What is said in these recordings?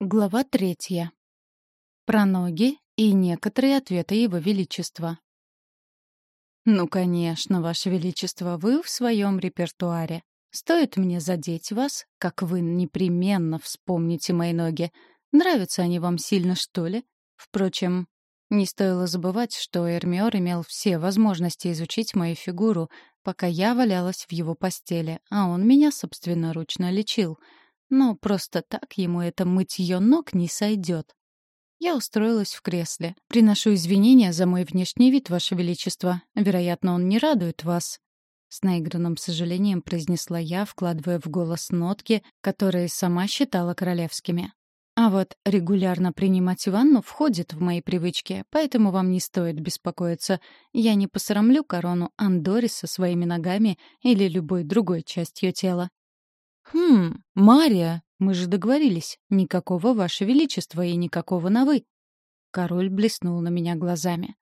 Глава третья. Про ноги и некоторые ответы Его Величества. «Ну, конечно, Ваше Величество, вы в своем репертуаре. Стоит мне задеть вас, как вы непременно вспомните мои ноги. Нравятся они вам сильно, что ли? Впрочем, не стоило забывать, что Эрмиор имел все возможности изучить мою фигуру, пока я валялась в его постели, а он меня собственноручно лечил. Но просто так ему это мытье ног не сойдет. Я устроилась в кресле. Приношу извинения за мой внешний вид, Ваше Величество. Вероятно, он не радует вас. С наигранным сожалением произнесла я, вкладывая в голос нотки, которые сама считала королевскими. А вот регулярно принимать ванну входит в мои привычки, поэтому вам не стоит беспокоиться. Я не посрамлю корону Андориса своими ногами или любой другой частью тела. «Хм, Мария, мы же договорились. Никакого Ваше Величество и никакого на «вы». Король блеснул на меня глазами.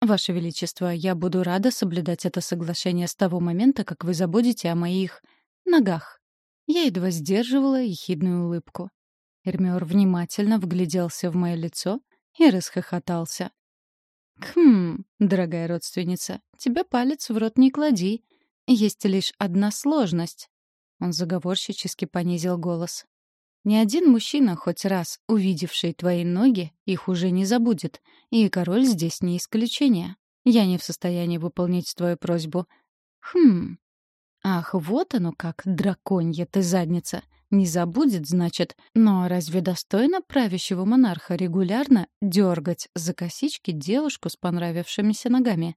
«Ваше Величество, я буду рада соблюдать это соглашение с того момента, как вы забудете о моих... ногах». Я едва сдерживала ехидную улыбку. Эрмиор внимательно вгляделся в мое лицо и расхохотался. «Хм, дорогая родственница, тебе палец в рот не клади. Есть лишь одна сложность». Он заговорщически понизил голос. «Ни один мужчина, хоть раз увидевший твои ноги, их уже не забудет, и король здесь не исключение. Я не в состоянии выполнить твою просьбу». «Хм, ах, вот оно как, драконья ты задница. Не забудет, значит. Но разве достойно правящего монарха регулярно дергать за косички девушку с понравившимися ногами?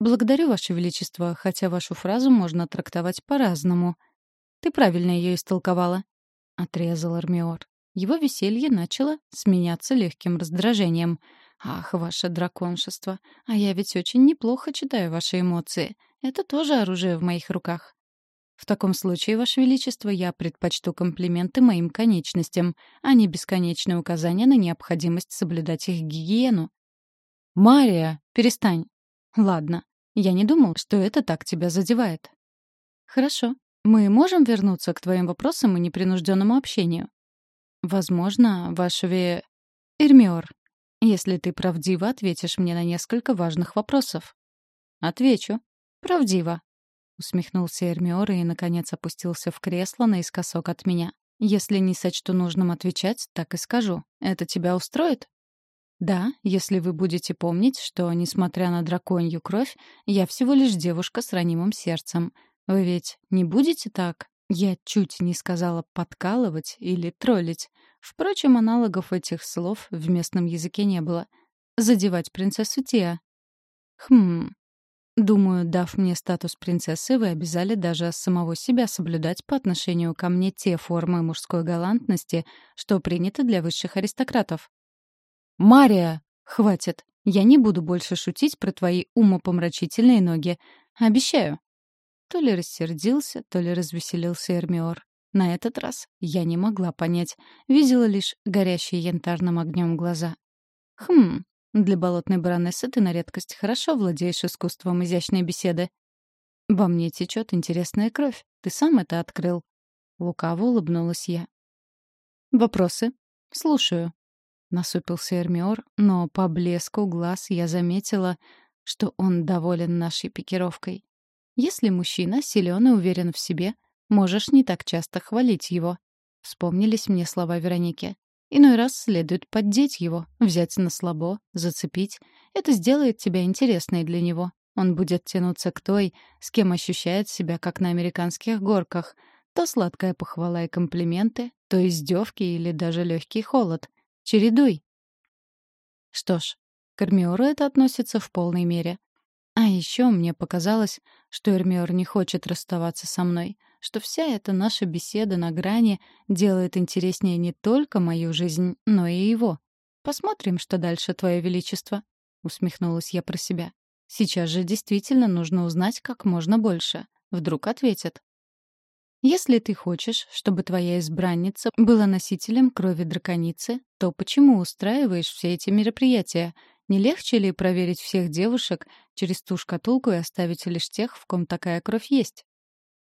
Благодарю, Ваше Величество, хотя вашу фразу можно трактовать по-разному. Ты правильно ее истолковала, — отрезал Армиор. Его веселье начало сменяться легким раздражением. «Ах, ваше драконшество! А я ведь очень неплохо читаю ваши эмоции. Это тоже оружие в моих руках. В таком случае, Ваше Величество, я предпочту комплименты моим конечностям, а не бесконечные указания на необходимость соблюдать их гигиену. «Мария, перестань!» «Ладно, я не думал, что это так тебя задевает». «Хорошо. Мы можем вернуться к твоим вопросам и непринужденному общению?» «Возможно, ваше ве... Эрмиор, если ты правдиво ответишь мне на несколько важных вопросов». «Отвечу. Правдиво. Усмехнулся Эрмиор и, наконец, опустился в кресло наискосок от меня. «Если не сочту нужным отвечать, так и скажу. Это тебя устроит?» «Да, если вы будете помнить, что, несмотря на драконью кровь, я всего лишь девушка с ранимым сердцем. Вы ведь не будете так?» Я чуть не сказала «подкалывать» или «троллить». Впрочем, аналогов этих слов в местном языке не было. «Задевать принцессу Тиа». «Хм, Думаю, дав мне статус принцессы, вы обязали даже самого себя соблюдать по отношению ко мне те формы мужской галантности, что приняты для высших аристократов. «Мария! Хватит! Я не буду больше шутить про твои умопомрачительные ноги. Обещаю!» То ли рассердился, то ли развеселился Эрмиор. На этот раз я не могла понять, видела лишь горящие янтарным огнем глаза. «Хм, для болотной баронессы ты на редкость хорошо владеешь искусством изящной беседы. Во мне течет интересная кровь. Ты сам это открыл. Лукаво улыбнулась я. Вопросы? Слушаю. Насупился Эрмиор, но по блеску глаз я заметила, что он доволен нашей пикировкой. Если мужчина силен и уверен в себе, можешь не так часто хвалить его. Вспомнились мне слова Вероники. Иной раз следует поддеть его, взять на слабо, зацепить. Это сделает тебя интересной для него. Он будет тянуться к той, с кем ощущает себя, как на американских горках. То сладкая похвала и комплименты, то издевки или даже легкий холод. Чередуй. Что ж, к Эрмиору это относится в полной мере. А еще мне показалось, что Эрмиор не хочет расставаться со мной что вся эта наша беседа на грани делает интереснее не только мою жизнь, но и его. Посмотрим, что дальше, Твое Величество. Усмехнулась я про себя. Сейчас же действительно нужно узнать как можно больше. Вдруг ответят. Если ты хочешь, чтобы твоя избранница была носителем крови драконицы, то почему устраиваешь все эти мероприятия? Не легче ли проверить всех девушек через ту шкатулку и оставить лишь тех, в ком такая кровь есть?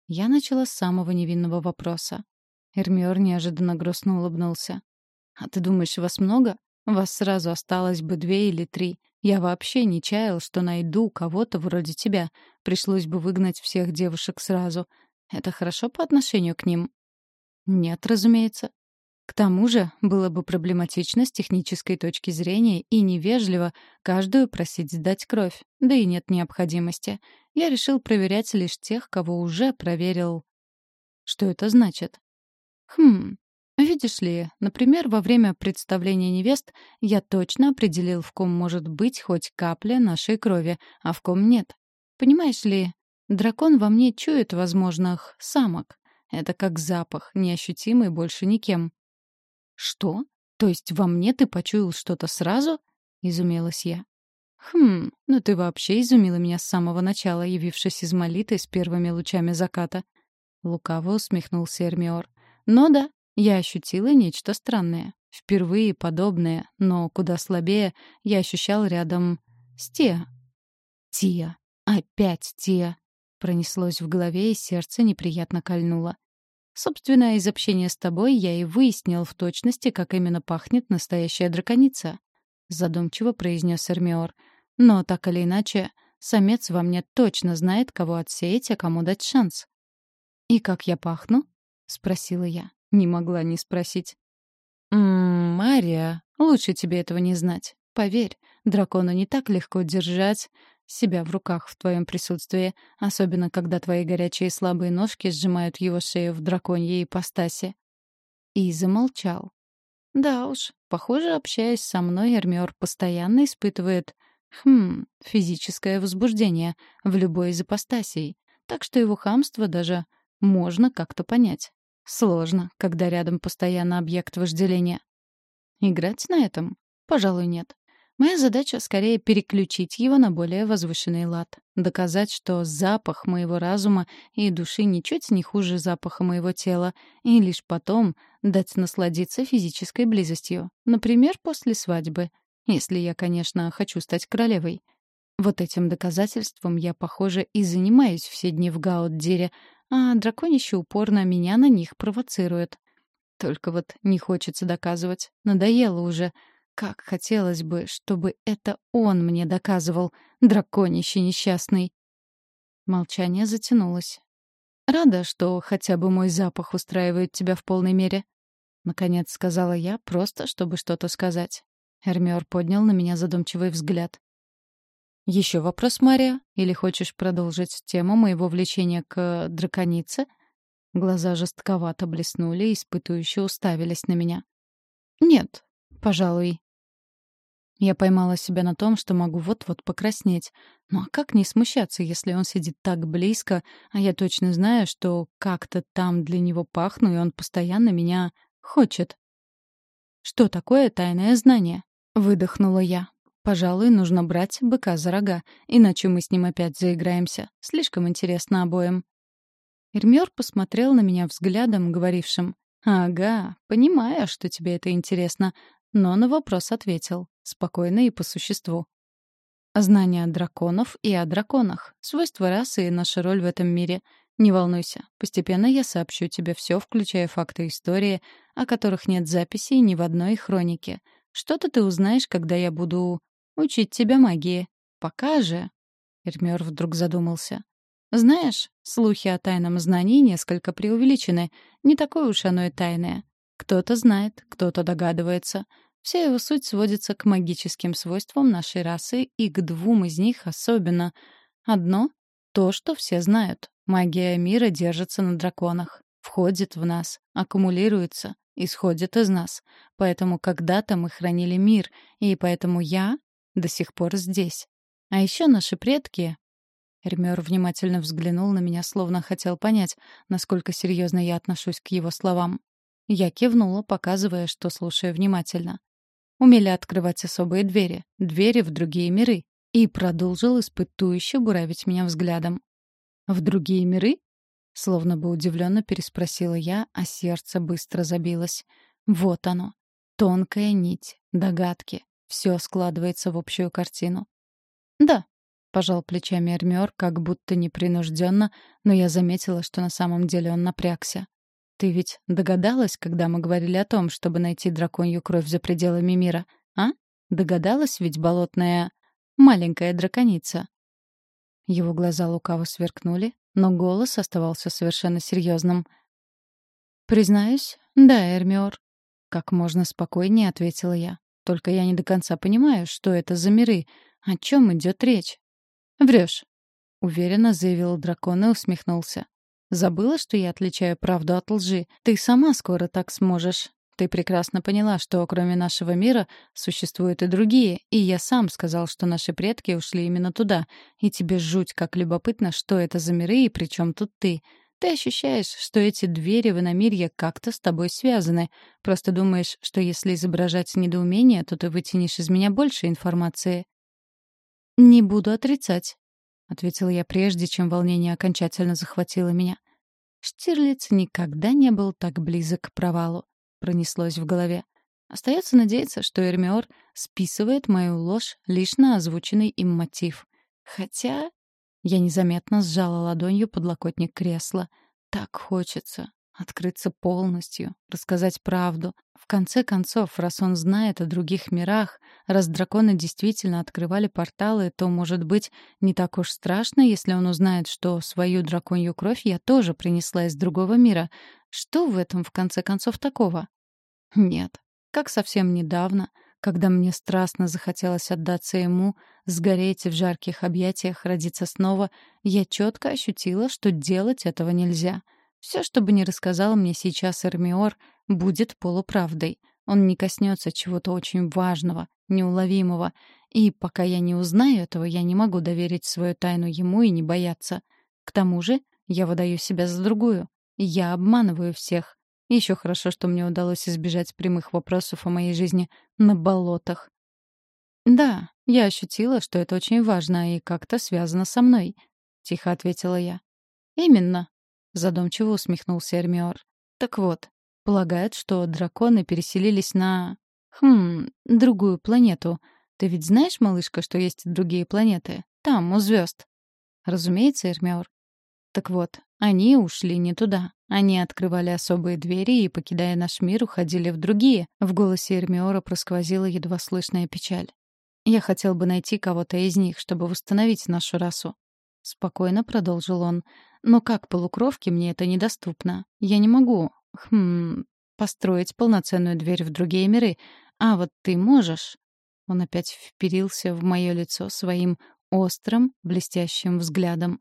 Я начала с самого невинного вопроса. Эрмиор неожиданно грустно улыбнулся. А ты думаешь, вас много? Вас сразу осталось бы две или три. Я вообще не чаял, что найду кого-то вроде тебя. Пришлось бы выгнать всех девушек сразу. Это хорошо по отношению к ним? Нет, разумеется. К тому же было бы проблематично с технической точки зрения и невежливо каждую просить сдать кровь, да и нет необходимости. Я решил проверять лишь тех, кого уже проверил. Что это значит? Хм, Видишь ли, например, во время представления невест я точно определил, в ком может быть хоть капля нашей крови, а в ком нет. Понимаешь ли, дракон во мне чует возможных самок. Это как запах, неощутимый больше никем. «Что? То есть во мне ты почуял что-то сразу?» — изумилась я. «Хм, ну ты вообще изумила меня с самого начала, явившись из молиты с первыми лучами заката». Лукаво усмехнулся Эрмиор. «Но да, я ощутила нечто странное. Впервые подобное, но куда слабее, я ощущал рядом с Тиа. Тия. Опять Тия. Пронеслось в голове, и сердце неприятно кольнуло. Собственно, из общения с тобой я и выяснил в точности, как именно пахнет настоящая драконица. Задумчиво произнес Эрмиор. Но так или иначе, самец во мне точно знает, кого отсеять, а кому дать шанс. «И как я пахну?» — спросила я. Не могла не спросить. «Ммм, Мария, лучше тебе этого не знать. Поверь, дракону не так легко держать себя в руках в твоем присутствии, особенно когда твои горячие слабые ножки сжимают его шею в драконьей ипостаси». И замолчал. Да уж, похоже, общаясь со мной, Эрмиор постоянно испытывает, хм, физическое возбуждение в любой из ипостасей, так что его хамство даже можно как-то понять. Сложно, когда рядом постоянно объект вожделения. Играть на этом? Пожалуй, нет. Моя задача скорее переключить его на более возвышенный лад. Доказать, что запах моего разума и души ничуть не хуже запаха моего тела, и лишь потом дать насладиться физической близостью. Например, после свадьбы. Если я, конечно, хочу стать королевой. Вот этим доказательством я, похоже, и занимаюсь все дни в Гауддире, а драконище упорно меня на них провоцирует. Только вот не хочется доказывать. Надоело уже. Как хотелось бы, чтобы это он мне доказывал, драконище несчастный. Молчание затянулось. «Рада, что хотя бы мой запах устраивает тебя в полной мере», — наконец сказала я, просто чтобы что-то сказать. Эрмиор поднял на меня задумчивый взгляд. Еще вопрос, Мария? Или хочешь продолжить тему моего влечения к драконице? Глаза жестковато блеснули и испытующе уставились на меня. Нет, пожалуй. Я поймала себя на том, что могу вот-вот покраснеть. Ну а как не смущаться, если он сидит так близко, а я точно знаю, что как-то там для него пахну, и он постоянно меня хочет. Что такое тайное знание? Выдохнула я. Пожалуй, нужно брать быка за рога, иначе мы с ним опять заиграемся. Слишком интересно обоим. Эрмёр посмотрел на меня взглядом, говорившим «Ага, понимаю, что тебе это интересно», но на вопрос ответил, спокойно и по существу. Знание драконов и о драконах, свойства расы и наша роль в этом мире. Не волнуйся, постепенно я сообщу тебе все, включая факты истории, о которых нет записей ни в одной хронике. Что-то ты узнаешь, когда я буду Учить тебя магии. Пока же...» Эрмёр вдруг задумался. «Знаешь, слухи о тайном знании несколько преувеличены. Не такое уж оно и тайное. Кто-то знает, кто-то догадывается. Вся его суть сводится к магическим свойствам нашей расы и к двум из них особенно. Одно — то, что все знают. Магия мира держится на драконах, входит в нас, аккумулируется, исходит из нас. Поэтому когда-то мы хранили мир, и поэтому я до сих пор здесь. А еще наши предки... Эрмёр внимательно взглянул на меня, словно хотел понять, насколько серьезно я отношусь к его словам. Я кивнула, показывая, что слушаю внимательно. Умели открывать особые двери, двери в другие миры, и продолжил испытующе буравить меня взглядом. «В другие миры?» Словно бы удивленно переспросила я, а сердце быстро забилось. Вот оно. Тонкая нить, догадки, все складывается в общую картину. «Да», — пожал плечами Эрмиор, как будто непринужденно, но я заметила, что на самом деле он напрягся. Ты ведь догадалась, когда мы говорили о том, чтобы найти драконью кровь за пределами мира, а? Догадалась ведь болотная маленькая драконица. Его глаза лукаво сверкнули, но голос оставался совершенно серьезным. «Признаюсь, да, Эрмиор», — как можно спокойнее ответила я. «Только я не до конца понимаю, что это за миры, о чем идет речь». «Врешь», — уверенно заявил дракон и усмехнулся. «Забыла, что я отличаю правду от лжи? Ты сама скоро так сможешь. Ты прекрасно поняла, что кроме нашего мира существуют и другие, и я сам сказал, что наши предки ушли именно туда, и тебе жуть как любопытно, что это за миры и при чем тут ты. Ты ощущаешь, что эти двери в иномирье как-то с тобой связаны. Просто думаешь, что если изображать недоумение, то ты вытянешь из меня больше информации. «Не буду отрицать», — ответила я прежде, чем волнение окончательно захватило меня. Штирлиц никогда не был так близок к провалу пронеслось в голове. Остается надеяться, что Эрмиор списывает мою ложь лишь на озвученный им мотив. Хотя я незаметно сжала ладонью подлокотник кресла. Так хочется открыться полностью, рассказать правду. В конце концов, раз он знает о других мирах, раз драконы действительно открывали порталы, то, может быть, не так уж страшно, если он узнает, что свою драконью кровь я тоже принесла из другого мира. Что в этом, в конце концов, такого? Нет. Как совсем недавно, когда мне страстно захотелось отдаться ему, сгореть в жарких объятиях, родиться снова, я четко ощутила, что делать этого нельзя. Все, что бы ни рассказал мне сейчас Эрмиор, будет полуправдой. Он не коснется чего-то очень важного, неуловимого. И пока я не узнаю этого, я не могу доверить свою тайну ему и не бояться. К тому же я выдаю себя за другую. Я обманываю всех. Еще хорошо, что мне удалось избежать прямых вопросов о моей жизни на болотах. «Да, я ощутила, что это очень важно и как-то связано со мной», — тихо ответила я. «Именно», — задумчиво усмехнулся Эрмиор. «Так вот, полагают, что драконы переселились на... Хм, другую планету. Ты ведь знаешь, малышка, что есть другие планеты? Там, у звезд. «Разумеется, Эрмиор». «Так вот, они ушли не туда. Они открывали особые двери и, покидая наш мир, уходили в другие. В голосе Эрмиора просквозила едва слышная печаль. «Я хотел бы найти кого-то из них, чтобы восстановить нашу расу». Спокойно продолжил он. «Но как полукровки мне это недоступно. Я не могу, хм, построить полноценную дверь в другие миры. А вот ты можешь...» Он опять вперился в мое лицо своим острым, блестящим взглядом.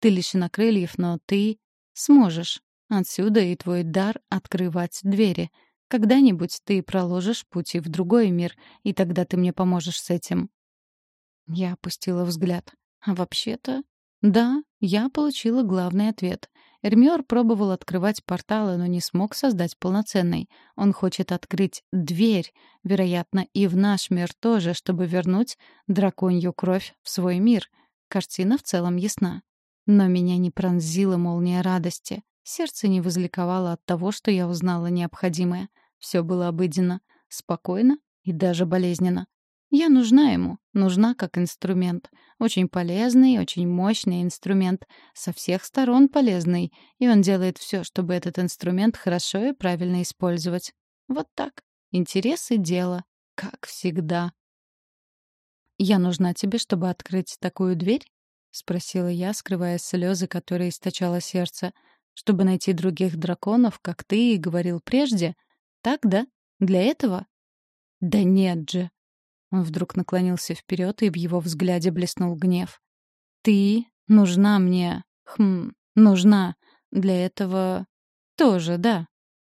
«Ты лишена крыльев, но ты сможешь. Отсюда и твой дар открывать двери. Когда-нибудь ты проложишь пути в другой мир, и тогда ты мне поможешь с этим. Я опустила взгляд. А вообще-то... Да, я получила главный ответ. Эрмиор пробовал открывать порталы, но не смог создать полноценный. Он хочет открыть дверь, вероятно, и в наш мир тоже, чтобы вернуть драконью кровь в свой мир. Картина в целом ясна. Но меня не пронзила молния радости. Сердце не возликовало от того, что я узнала необходимое. Все было обыденно, спокойно и даже болезненно. Я нужна ему, нужна как инструмент. Очень полезный, очень мощный инструмент. Со всех сторон полезный. И он делает все, чтобы этот инструмент хорошо и правильно использовать. Вот так. Интерес и дело. Как всегда. «Я нужна тебе, чтобы открыть такую дверь?» — спросила я, скрывая слезы, которые источало сердце. Чтобы найти других драконов, как ты и говорил прежде? Так, да? Для этого? Да нет же. Он вдруг наклонился вперед, и в его взгляде блеснул гнев. Ты нужна мне. Хм, нужна. Для этого тоже, да.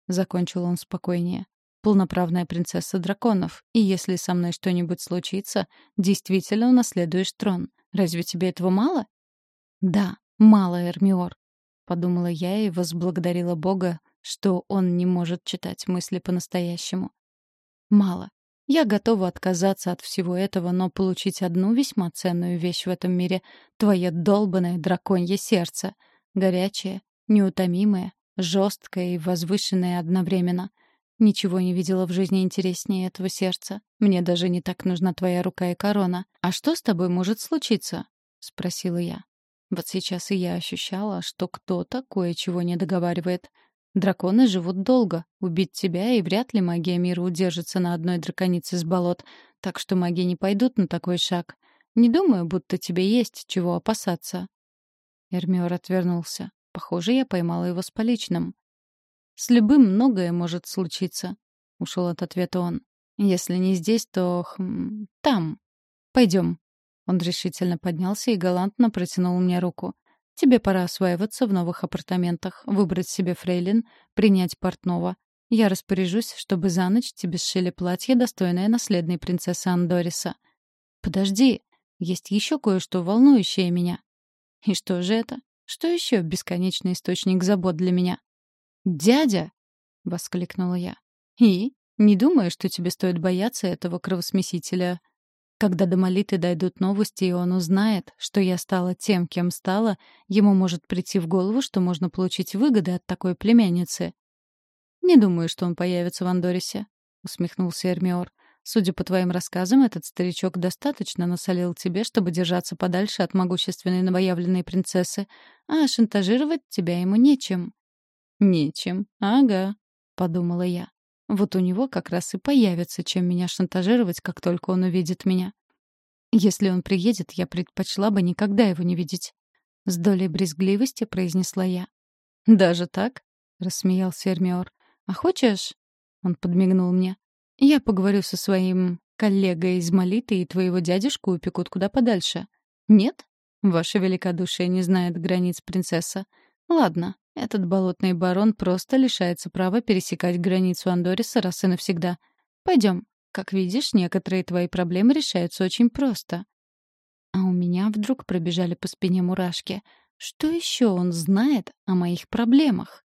Закончил он спокойнее. Полноправная принцесса драконов. И если со мной что-нибудь случится, действительно унаследуешь трон. Разве тебе этого мало? Да, мало, Эрмиор подумала я и возблагодарила Бога, что он не может читать мысли по-настоящему. Мало. Я готова отказаться от всего этого, но получить одну весьма ценную вещь в этом мире — твое долбанное драконье сердце. Горячее, неутомимое, жесткое и возвышенное одновременно. Ничего не видела в жизни интереснее этого сердца. Мне даже не так нужна твоя рука и корона. А что с тобой может случиться? — спросила я. Вот сейчас и я ощущала, что кто-то кое-чего не договаривает. Драконы живут долго. Убить тебя, и вряд ли магия мира удержится на одной драконице с болот. Так что маги не пойдут на такой шаг. Не думаю, будто тебе есть чего опасаться». Эрмиор отвернулся. Похоже, я поймала его с поличным. «С любым многое может случиться», — ушел от ответа он. «Если не здесь, то... Хм, там. Пойдем». Он решительно поднялся и галантно протянул мне руку. «Тебе пора осваиваться в новых апартаментах, выбрать себе фрейлин, принять портного. Я распоряжусь, чтобы за ночь тебе сшили платье, достойное наследной принцессы Андориса. Подожди, есть еще кое-что волнующее меня. И что же это? Что еще бесконечный источник забот для меня? «Дядя!» — воскликнула я. «И? Не думаю, что тебе стоит бояться этого кровосмесителя. Когда до Молиты дойдут новости, и он узнает, что я стала тем, кем стала, ему может прийти в голову, что можно получить выгоды от такой племянницы. «Не думаю, что он появится в Андорисе», — усмехнулся Эрмиор. «Судя по твоим рассказам, этот старичок достаточно насолил тебе, чтобы держаться подальше от могущественной новоявленной принцессы, а шантажировать тебя ему нечем». «Нечем, ага», — подумала я. Вот у него как раз и появится, чем меня шантажировать, как только он увидит меня. Если он приедет, я предпочла бы никогда его не видеть. С долей брезгливости произнесла я. «Даже так?» — рассмеялся Эрмиор. «А хочешь?» — он подмигнул мне. «Я поговорю со своим коллегой из Молиты и твоего дядюшку упекут куда подальше. Нет? Ваше великодушие не знает границ принцесса. Ладно, этот болотный барон просто лишается права пересекать границу Андориса раз и навсегда. Пойдем. Как видишь, некоторые твои проблемы решаются очень просто. А у меня вдруг пробежали по спине мурашки. Что еще он знает о моих проблемах?